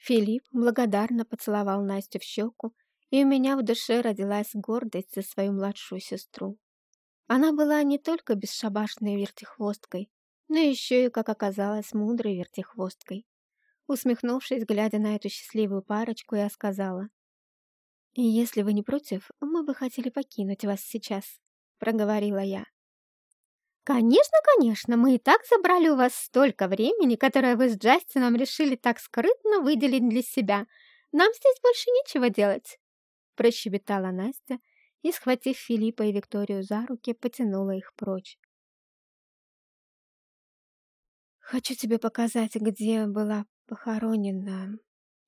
Филипп благодарно поцеловал Настю в щеку, и у меня в душе родилась гордость за свою младшую сестру. Она была не только бесшабашной вертихвосткой, но еще и, как оказалось, мудрой вертихвосткой. Усмехнувшись, глядя на эту счастливую парочку, я сказала, «Если вы не против, мы бы хотели покинуть вас сейчас», — проговорила я. «Конечно, конечно, мы и так забрали у вас столько времени, которое вы с Джастином решили так скрытно выделить для себя. Нам здесь больше нечего делать», — прощебетала Настя и, схватив Филиппа и Викторию за руки, потянула их прочь. «Хочу тебе показать, где была похоронена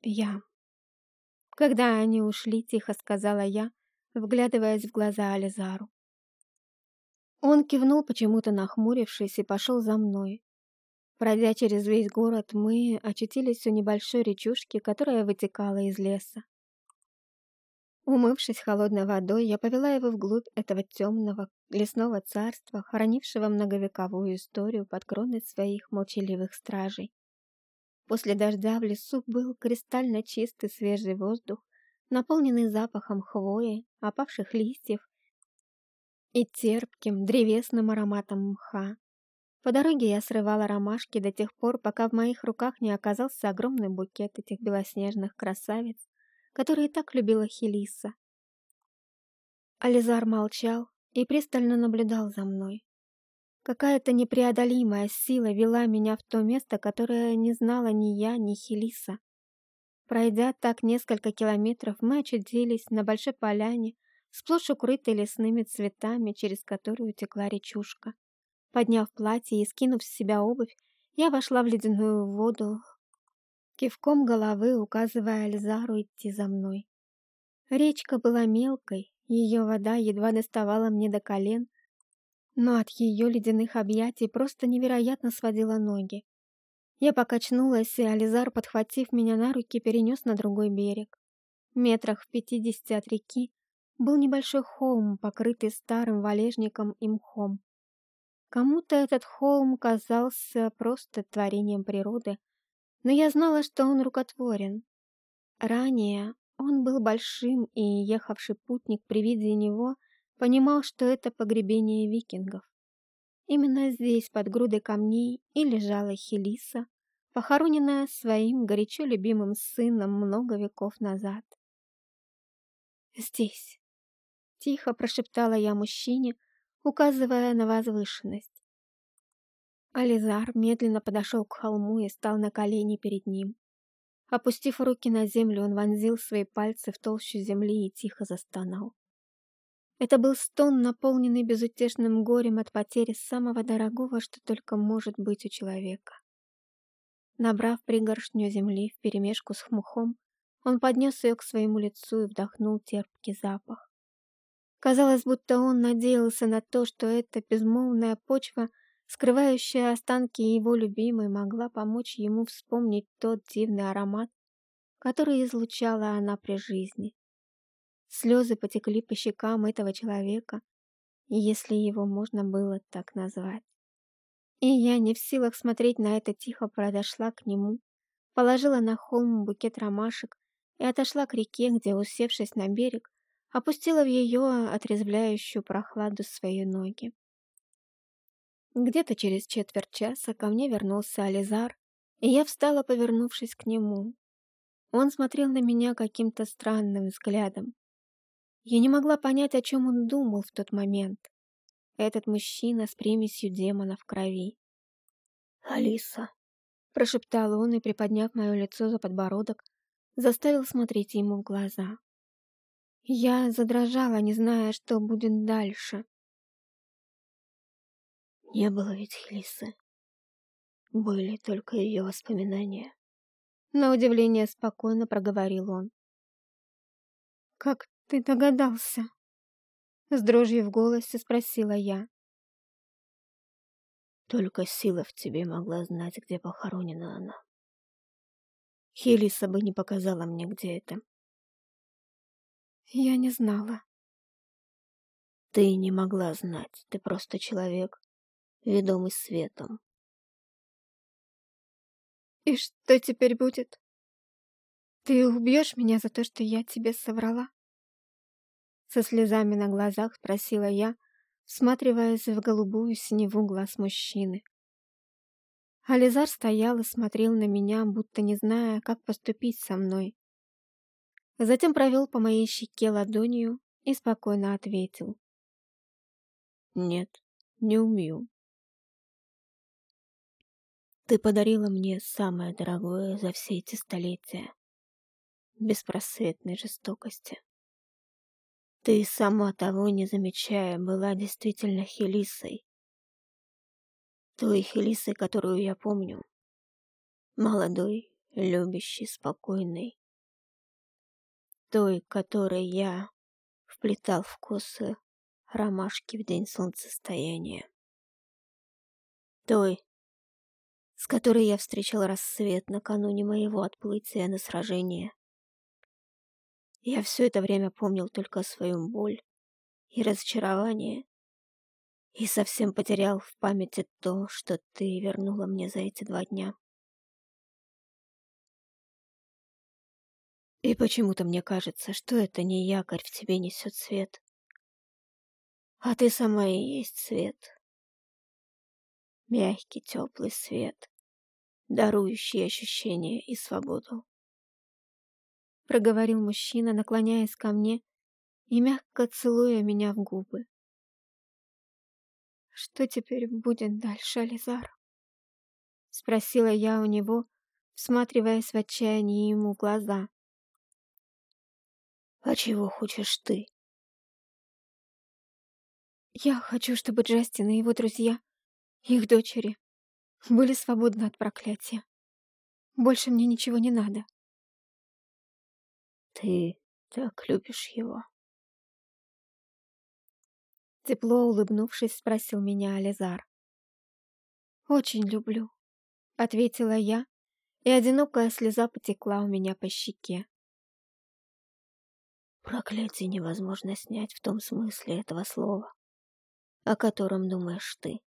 я». Когда они ушли, тихо сказала я, вглядываясь в глаза Ализару. Он кивнул, почему-то нахмурившись, и пошел за мной. Пройдя через весь город, мы очутились у небольшой речушки, которая вытекала из леса. Умывшись холодной водой, я повела его вглубь этого темного лесного царства, хранившего многовековую историю под кроной своих молчаливых стражей. После дождя в лесу был кристально чистый свежий воздух, наполненный запахом хвои, опавших листьев и терпким древесным ароматом мха. По дороге я срывала ромашки до тех пор, пока в моих руках не оказался огромный букет этих белоснежных красавиц, которые так любила Хелиса. Ализар молчал и пристально наблюдал за мной. Какая-то непреодолимая сила вела меня в то место, которое не знала ни я, ни Хелиса. Пройдя так несколько километров, мы очутились на большой поляне, сплошь укрытой лесными цветами, через которую текла речушка. Подняв платье и скинув с себя обувь, я вошла в ледяную воду, кивком головы указывая Альзару идти за мной. Речка была мелкой, ее вода едва доставала мне до колен, но от ее ледяных объятий просто невероятно сводила ноги. Я покачнулась, и Ализар, подхватив меня на руки, перенес на другой берег. Метрах в пятидесяти от реки был небольшой холм, покрытый старым валежником и мхом. Кому-то этот холм казался просто творением природы, но я знала, что он рукотворен. Ранее он был большим, и ехавший путник при виде него понимал, что это погребение викингов. Именно здесь, под грудой камней, и лежала Хелиса, похороненная своим горячо любимым сыном много веков назад. «Здесь», Тихо прошептала я мужчине, указывая на возвышенность. Ализар медленно подошел к холму и стал на колени перед ним. Опустив руки на землю, он вонзил свои пальцы в толщу земли и тихо застонал. Это был стон, наполненный безутешным горем от потери самого дорогого, что только может быть у человека. Набрав пригоршню земли вперемешку с хмухом, он поднес ее к своему лицу и вдохнул терпкий запах. Казалось, будто он надеялся на то, что эта безмолвная почва, скрывающая останки его любимой, могла помочь ему вспомнить тот дивный аромат, который излучала она при жизни. Слезы потекли по щекам этого человека, если его можно было так назвать. И я, не в силах смотреть на это, тихо подошла к нему, положила на холм букет ромашек и отошла к реке, где, усевшись на берег, опустила в ее отрезвляющую прохладу свои ноги. Где-то через четверть часа ко мне вернулся Ализар, и я встала, повернувшись к нему. Он смотрел на меня каким-то странным взглядом. Я не могла понять, о чем он думал в тот момент. Этот мужчина с примесью демона в крови. «Алиса», — прошептал он и, приподняв мое лицо за подбородок, заставил смотреть ему в глаза. Я задрожала, не зная, что будет дальше. Не было ведь Хелисы. Были только ее воспоминания. На удивление спокойно проговорил он. «Как ты догадался?» С дрожью в голосе спросила я. Только сила в тебе могла знать, где похоронена она. Хелиса бы не показала мне, где это. Я не знала. Ты не могла знать, ты просто человек, ведомый светом. И что теперь будет? Ты убьешь меня за то, что я тебе соврала? Со слезами на глазах спросила я, всматриваясь в голубую синеву глаз мужчины. Ализар стоял и смотрел на меня, будто не зная, как поступить со мной. Затем провел по моей щеке ладонью и спокойно ответил. «Нет, не умею. Ты подарила мне самое дорогое за все эти столетия. Беспросветной жестокости. Ты, сама того не замечая, была действительно Хелисой. Той Хелисой, которую я помню. Молодой, любящей, спокойной. Той, которой я вплетал в косы ромашки в день солнцестояния. Той, с которой я встречал рассвет накануне моего отплытия на сражение. Я все это время помнил только свою боль и разочарование, и совсем потерял в памяти то, что ты вернула мне за эти два дня. И почему-то мне кажется, что это не якорь в тебе несет свет, а ты сама и есть свет. Мягкий, теплый свет, дарующий ощущение и свободу проговорил мужчина, наклоняясь ко мне и мягко целуя меня в губы. «Что теперь будет дальше, Ализар?» Спросила я у него, всматриваясь в отчаянии ему глаза. «А чего хочешь ты?» «Я хочу, чтобы Джастин и его друзья, их дочери, были свободны от проклятия. Больше мне ничего не надо». Ты так любишь его? Тепло улыбнувшись, спросил меня Ализар. «Очень люблю», — ответила я, и одинокая слеза потекла у меня по щеке. Проклятие невозможно снять в том смысле этого слова, о котором думаешь ты.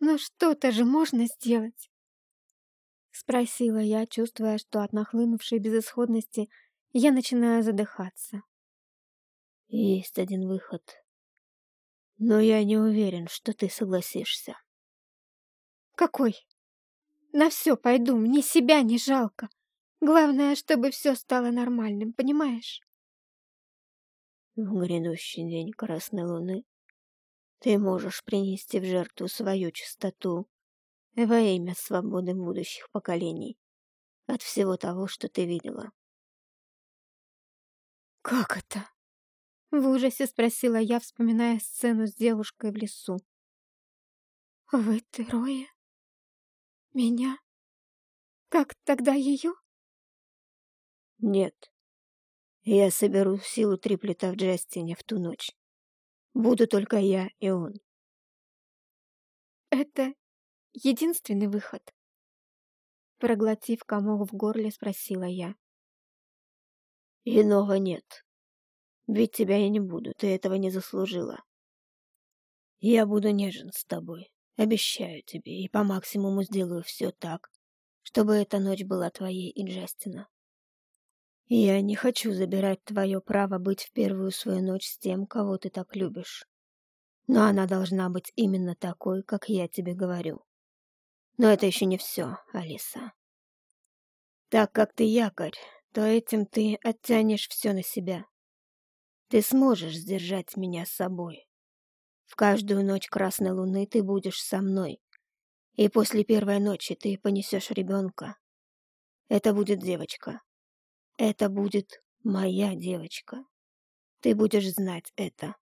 Но что-то же можно сделать. Спросила я, чувствуя, что от нахлынувшей безысходности я начинаю задыхаться. Есть один выход. Но я не уверен, что ты согласишься. Какой? На все пойду, мне себя не жалко. Главное, чтобы все стало нормальным, понимаешь? В грядущий день Красной Луны ты можешь принести в жертву свою чистоту во имя свободы будущих поколений от всего того, что ты видела. «Как это?» — в ужасе спросила я, вспоминая сцену с девушкой в лесу. «Вы трое? Меня? Как тогда ее?» «Нет. Я соберу силу триплета в Джастине в ту ночь. Буду только я и он». «Это единственный выход?» Проглотив комок в горле, спросила я. «Иного нет. Ведь тебя я не буду, ты этого не заслужила. Я буду нежен с тобой, обещаю тебе, и по максимуму сделаю все так, чтобы эта ночь была твоей и Джастина. Я не хочу забирать твое право быть в первую свою ночь с тем, кого ты так любишь. Но она должна быть именно такой, как я тебе говорю. Но это еще не все, Алиса. Так как ты якорь, то этим ты оттянешь все на себя. Ты сможешь сдержать меня с собой. В каждую ночь красной луны ты будешь со мной. И после первой ночи ты понесешь ребенка. Это будет девочка. Это будет моя девочка. Ты будешь знать это.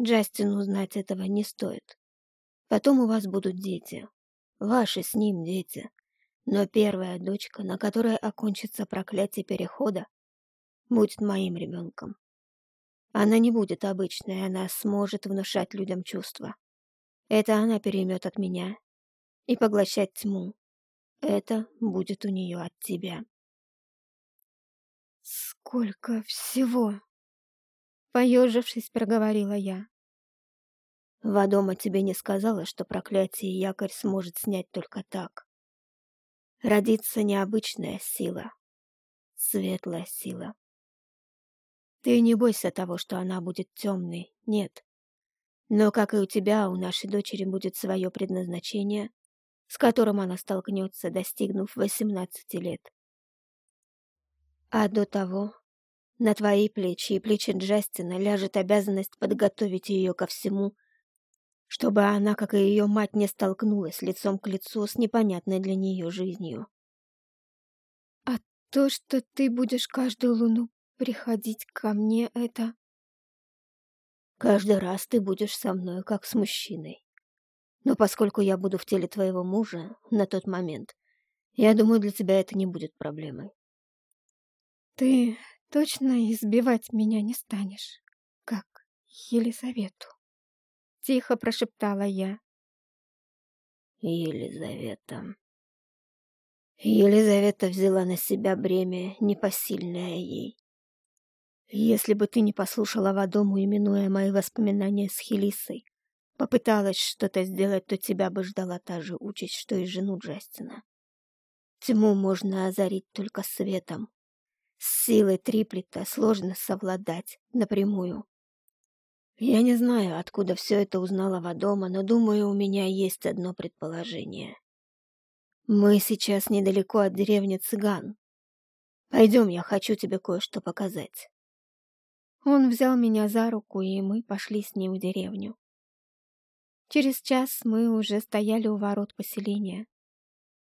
Джастину знать этого не стоит. Потом у вас будут дети. Ваши с ним дети. Но первая дочка, на которой окончится проклятие перехода, будет моим ребенком. Она не будет обычной, она сможет внушать людям чувства. Это она переймет от меня и поглощать тьму. Это будет у нее от тебя. «Сколько всего!» Поежившись, проговорила я. Вадома тебе не сказала, что проклятие якорь сможет снять только так. родится необычная сила, светлая сила. Ты не бойся того, что она будет темной, нет. Но, как и у тебя, у нашей дочери будет свое предназначение, с которым она столкнется, достигнув 18 лет. А до того на твои плечи и плечи Джастина ляжет обязанность подготовить ее ко всему, чтобы она, как и ее мать, не столкнулась лицом к лицу с непонятной для нее жизнью. А то, что ты будешь каждую луну приходить ко мне, это... Каждый раз ты будешь со мной, как с мужчиной. Но поскольку я буду в теле твоего мужа на тот момент, я думаю, для тебя это не будет проблемой. Ты точно избивать меня не станешь, как Елизавету? Тихо прошептала я. Елизавета. Елизавета взяла на себя бремя, непосильное ей. Если бы ты не послушала Вадому, именуя мои воспоминания с Хелисой, попыталась что-то сделать, то тебя бы ждала та же участь, что и жену Джастина. Тьму можно озарить только светом. С силой триплета сложно совладать напрямую. Я не знаю, откуда все это узнала Вадома, но думаю, у меня есть одно предположение. Мы сейчас недалеко от деревни Цыган. Пойдем, я хочу тебе кое-что показать. Он взял меня за руку, и мы пошли с ним в деревню. Через час мы уже стояли у ворот поселения.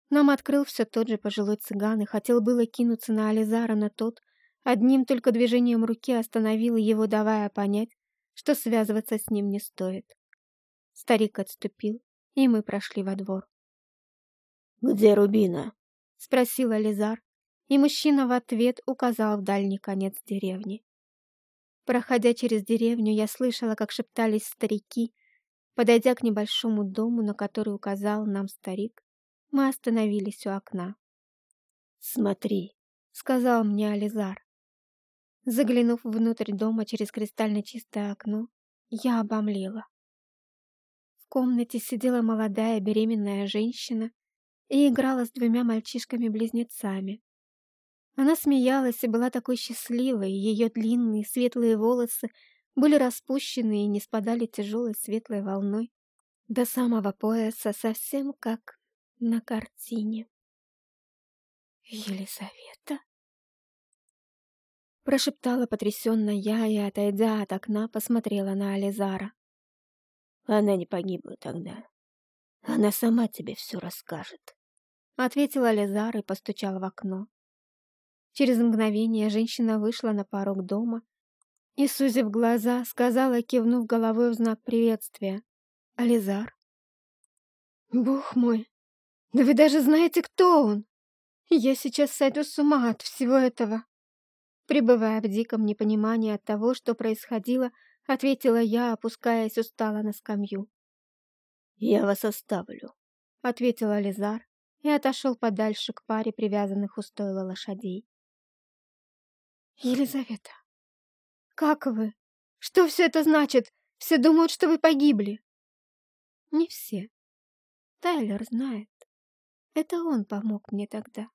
Нам открыл все тот же пожилой цыган и хотел было кинуться на Ализара, но тот одним только движением руки остановил его, давая понять, что связываться с ним не стоит. Старик отступил, и мы прошли во двор. «Где Рубина?» — спросил Ализар, и мужчина в ответ указал в дальний конец деревни. Проходя через деревню, я слышала, как шептались старики. Подойдя к небольшому дому, на который указал нам старик, мы остановились у окна. «Смотри», — сказал мне Ализар. Заглянув внутрь дома через кристально чистое окно, я обомлела. В комнате сидела молодая беременная женщина и играла с двумя мальчишками-близнецами. Она смеялась и была такой счастливой, ее длинные светлые волосы были распущены и не спадали тяжелой светлой волной до самого пояса, совсем как на картине. «Елизавета?» Прошептала потрясенно я и, отойдя от окна, посмотрела на Ализара. «Она не погибла тогда. Она сама тебе все расскажет», — ответил Ализар и постучал в окно. Через мгновение женщина вышла на порог дома и, сузив глаза, сказала, кивнув головой в знак приветствия. «Ализар?» «Бог мой! Да вы даже знаете, кто он! Я сейчас сойду с ума от всего этого!» Пребывая в диком непонимании от того, что происходило, ответила я, опускаясь устало на скамью. «Я вас оставлю», — ответил Ализар и отошел подальше к паре привязанных у стойла лошадей. «Елизавета, как вы? Что все это значит? Все думают, что вы погибли». «Не все. Тайлер знает. Это он помог мне тогда».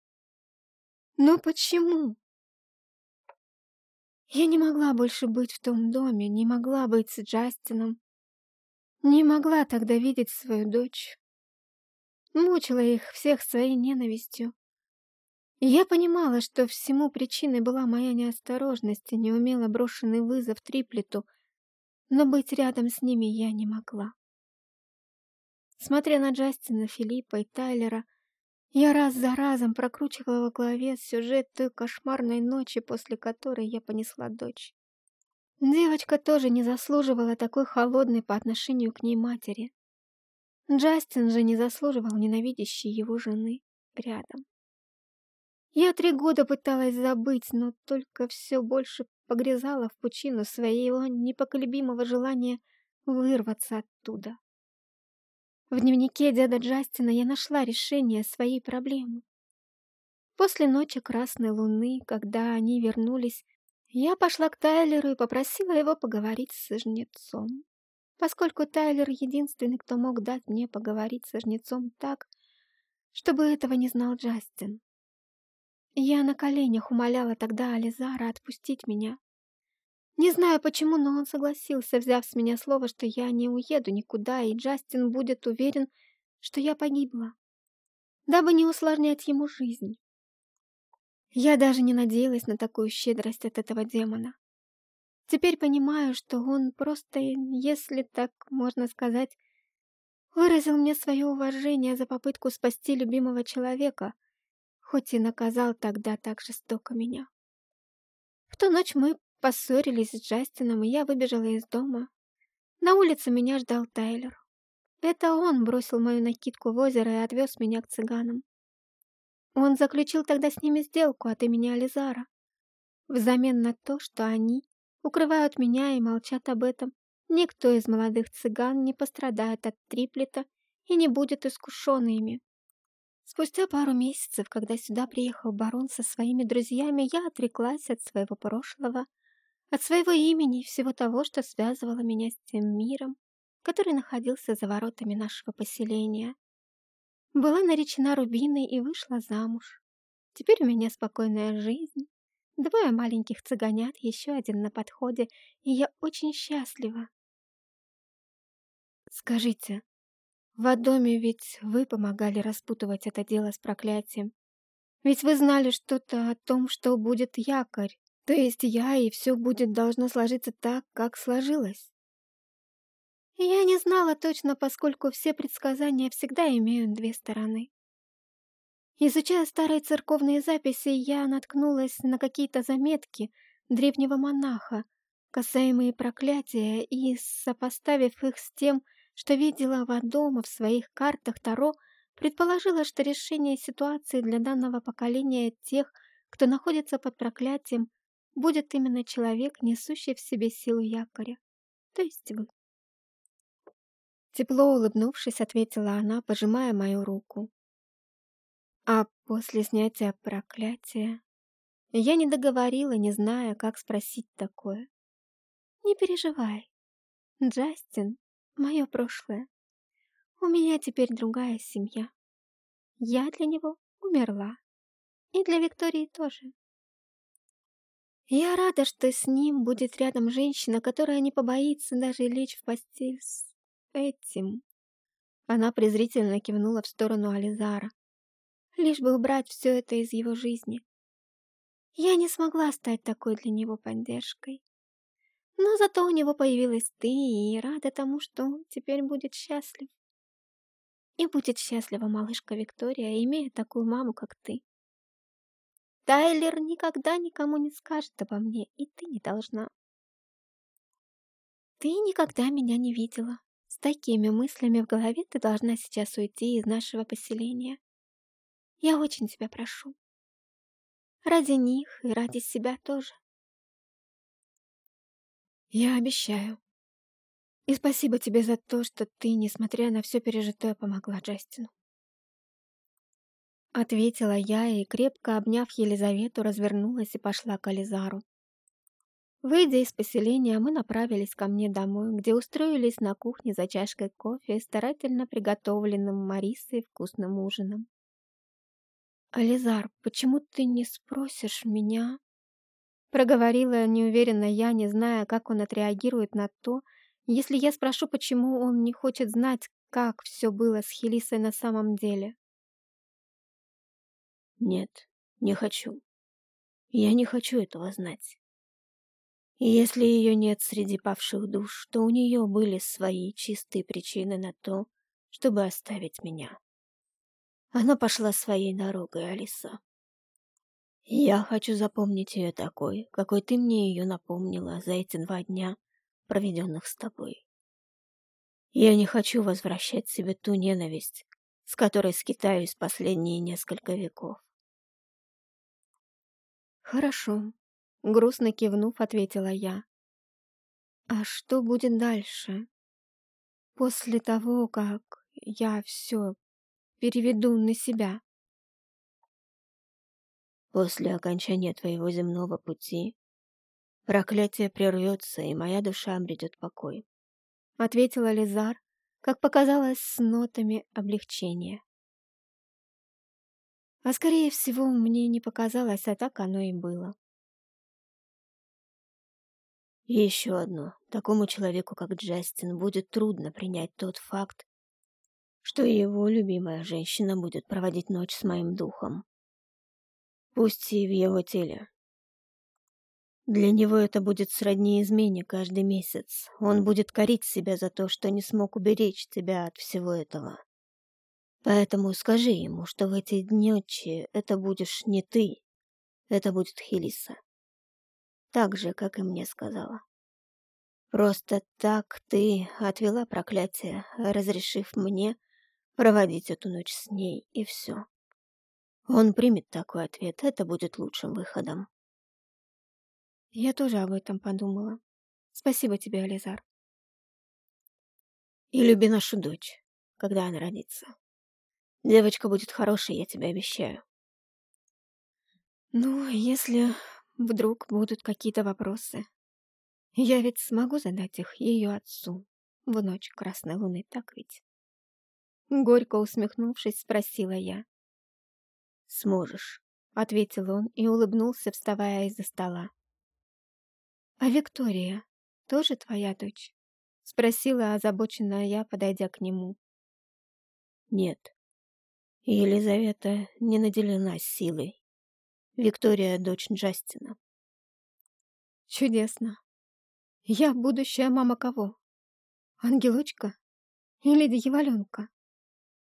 «Но почему?» Я не могла больше быть в том доме, не могла быть с Джастином. Не могла тогда видеть свою дочь. Мучила их всех своей ненавистью. Я понимала, что всему причиной была моя неосторожность и неумело брошенный вызов Триплету, но быть рядом с ними я не могла. Смотря на Джастина, Филиппа и Тайлера, я раз за разом прокручивала в голове сюжет той кошмарной ночи, после которой я понесла дочь. Девочка тоже не заслуживала такой холодной по отношению к ней матери. Джастин же не заслуживал ненавидящей его жены рядом. Я три года пыталась забыть, но только все больше погрязала в пучину своего непоколебимого желания вырваться оттуда. В дневнике деда Джастина я нашла решение своей проблемы. После ночи Красной Луны, когда они вернулись, я пошла к Тайлеру и попросила его поговорить с жнецом. Поскольку Тайлер единственный, кто мог дать мне поговорить со жнецом так, чтобы этого не знал Джастин. Я на коленях умоляла тогда Ализара отпустить меня. Не знаю почему, но он согласился, взяв с меня слово, что я не уеду никуда, и Джастин будет уверен, что я погибла, дабы не усложнять ему жизнь. Я даже не надеялась на такую щедрость от этого демона. Теперь понимаю, что он просто, если так можно сказать, выразил мне свое уважение за попытку спасти любимого человека, хоть и наказал тогда так жестоко меня. В ту ночь мы поссорились с Джастином, и я выбежала из дома. На улице меня ждал Тайлер. Это он бросил мою накидку в озеро и отвез меня к цыганам. Он заключил тогда с ними сделку от имени Ализара. Взамен на то, что они укрывают меня и молчат об этом, никто из молодых цыган не пострадает от триплета и не будет искушен ими. Спустя пару месяцев, когда сюда приехал барон со своими друзьями, я отреклась от своего прошлого, от своего имени и всего того, что связывало меня с тем миром, который находился за воротами нашего поселения. Была наречена Рубиной и вышла замуж. Теперь у меня спокойная жизнь, двое маленьких цыганят, еще один на подходе, и я очень счастлива. Скажите, в Адоме ведь вы помогали распутывать это дело с проклятием. Ведь вы знали что-то о том, что будет якорь, то есть я, и все будет должно сложиться так, как сложилось. Я не знала точно, поскольку все предсказания всегда имеют две стороны. Изучая старые церковные записи, я наткнулась на какие-то заметки древнего монаха, касаемые проклятия, и, сопоставив их с тем, что видела Вадома в своих картах Таро, предположила, что решение ситуации для данного поколения тех, кто находится под проклятием, будет именно человек, несущий в себе силу якоря, то есть вы. Тепло улыбнувшись, ответила она, пожимая мою руку. А после снятия проклятия... Я не договорила, не зная, как спросить такое. Не переживай. Джастин — мое прошлое. У меня теперь другая семья. Я для него умерла. И для Виктории тоже. Я рада, что с ним будет рядом женщина, которая не побоится даже лечь в постель с этим. Она презрительно кивнула в сторону Ализара. Лишь бы убрать все это из его жизни. Я не смогла стать такой для него поддержкой. Но зато у него появилась ты, и рада тому, что он теперь будет счастлив. И будет счастлива малышка Виктория, имея такую маму, как ты. Тайлер никогда никому не скажет обо мне, и ты не должна. Ты никогда меня не видела, с такими мыслями в голове ты должна сейчас уйти из нашего поселения. Я очень тебя прошу. Ради них и ради себя тоже. Я обещаю. И спасибо тебе за то, что ты, несмотря на все пережитое, помогла Джастину. Ответила я и, крепко обняв Елизавету, развернулась и пошла к Ализару. Выйдя из поселения, мы направились ко мне домой, где устроились на кухне за чашкой кофе, старательно приготовленным Марисой вкусным ужином. «Ализар, почему ты не спросишь меня?» Проговорила неуверенно я, не зная, как он отреагирует на то, если я спрошу, почему он не хочет знать, как все было с Хелисой на самом деле. «Нет, не хочу. Я не хочу этого знать». И если ее нет среди павших душ, то у нее были свои чистые причины на то, чтобы оставить меня. Она пошла своей дорогой, Алиса. я хочу запомнить ее такой, какой ты мне ее напомнила за эти два дня, проведенных с тобой. Я не хочу возвращать себе ту ненависть, с которой скитаюсь последние несколько веков. Хорошо, Грустно кивнув, ответила я. А что будет дальше? После того, как я все переведу на себя? После окончания твоего земного пути проклятие прервется, и моя душа обретет покой. Ответила Лизар, как показалось, с нотами облегчения. А скорее всего, мне не показалось, а так оно и было. И еще одно. Такому человеку, как Джастин, будет трудно принять тот факт, что его любимая женщина будет проводить ночь с моим духом. Пусть и в его теле. Для него это будет сродни измене каждый месяц. Он будет корить себя за то, что не смог уберечь тебя от всего этого. Поэтому скажи ему, что в эти днёчи это будешь не ты, это будет Хелиса. Так же, как и мне сказала. Просто так ты отвела проклятие, разрешив мне проводить эту ночь с ней, и все. Он примет такой ответ, это будет лучшим выходом. Я тоже об этом подумала. Спасибо тебе, Ализар. И люби нашу дочь, когда она родится. Девочка будет хорошей, я тебе обещаю. Ну, если вдруг будут какие-то вопросы, я ведь смогу задать их ее отцу в ночь Красной Луны, так ведь? Горько усмехнувшись, спросила я. «Сможешь», — ответил он и улыбнулся, вставая из-за стола. «А Виктория тоже твоя дочь?» — спросила озабоченная я, подойдя к нему. «Нет, Елизавета не наделена силой. Виктория — дочь Джастина». «Чудесно. Я будущая мама кого? Ангелочка или дьяволенка?»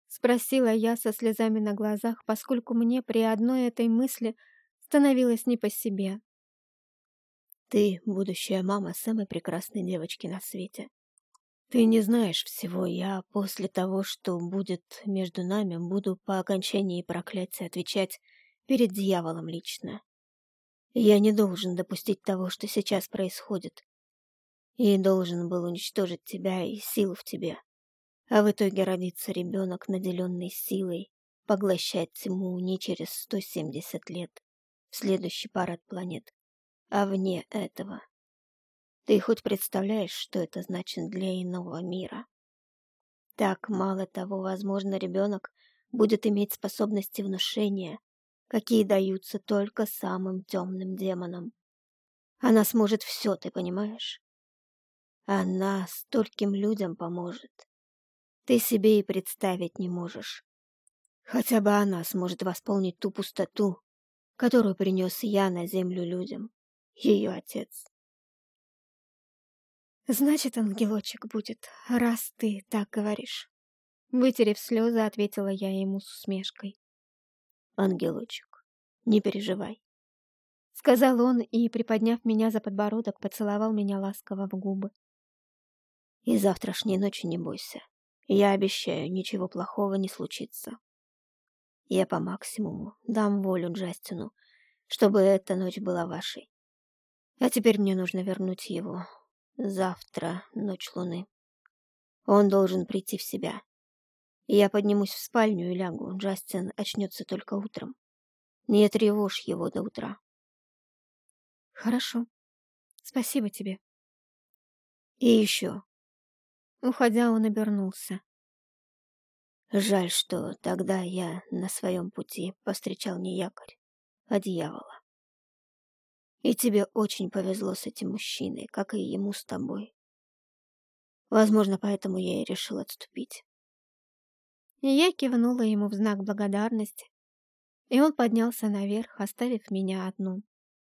Спросила я со слезами на глазах, поскольку мне при одной этой мысли становилось не по себе. Ты будущая мама самой прекрасной девочки на свете. Ты не знаешь всего, я после того, что будет между нами, буду по окончании проклятия отвечать перед дьяволом лично. Я не должен допустить того, что сейчас происходит. И должен был уничтожить тебя и силу в тебе. А в итоге родится ребенок, наделенный силой, поглощать тьму не через 170 лет, в следующий парад планет, а вне этого. Ты хоть представляешь, что это значит для иного мира? Так, мало того, возможно, ребенок будет иметь способности внушения, какие даются только самым темным демонам. Она сможет все, ты понимаешь? Она стольким людям поможет ты себе и представить не можешь. Хотя бы она сможет восполнить ту пустоту, которую принес я на землю людям, ее отец. «Значит, ангелочек будет, раз ты так говоришь». Вытерев слезы, ответила я ему с усмешкой. «Ангелочек, не переживай», — сказал он и, приподняв меня за подбородок, поцеловал меня ласково в губы. «И завтрашней ночи не бойся. Я обещаю, ничего плохого не случится. Я по максимуму дам волю Джастину, чтобы эта ночь была вашей. А теперь мне нужно вернуть его. Завтра ночь луны. Он должен прийти в себя. Я поднимусь в спальню и лягу. Джастин очнется только утром. Не тревожь его до утра. Хорошо. Спасибо тебе. И еще. Уходя, он обернулся. Жаль, что тогда я на своем пути повстречал не якорь, а дьявола. И тебе очень повезло с этим мужчиной, как и ему с тобой. Возможно, поэтому я и решил отступить. И я кивнула ему в знак благодарности, и он поднялся наверх, оставив меня одну.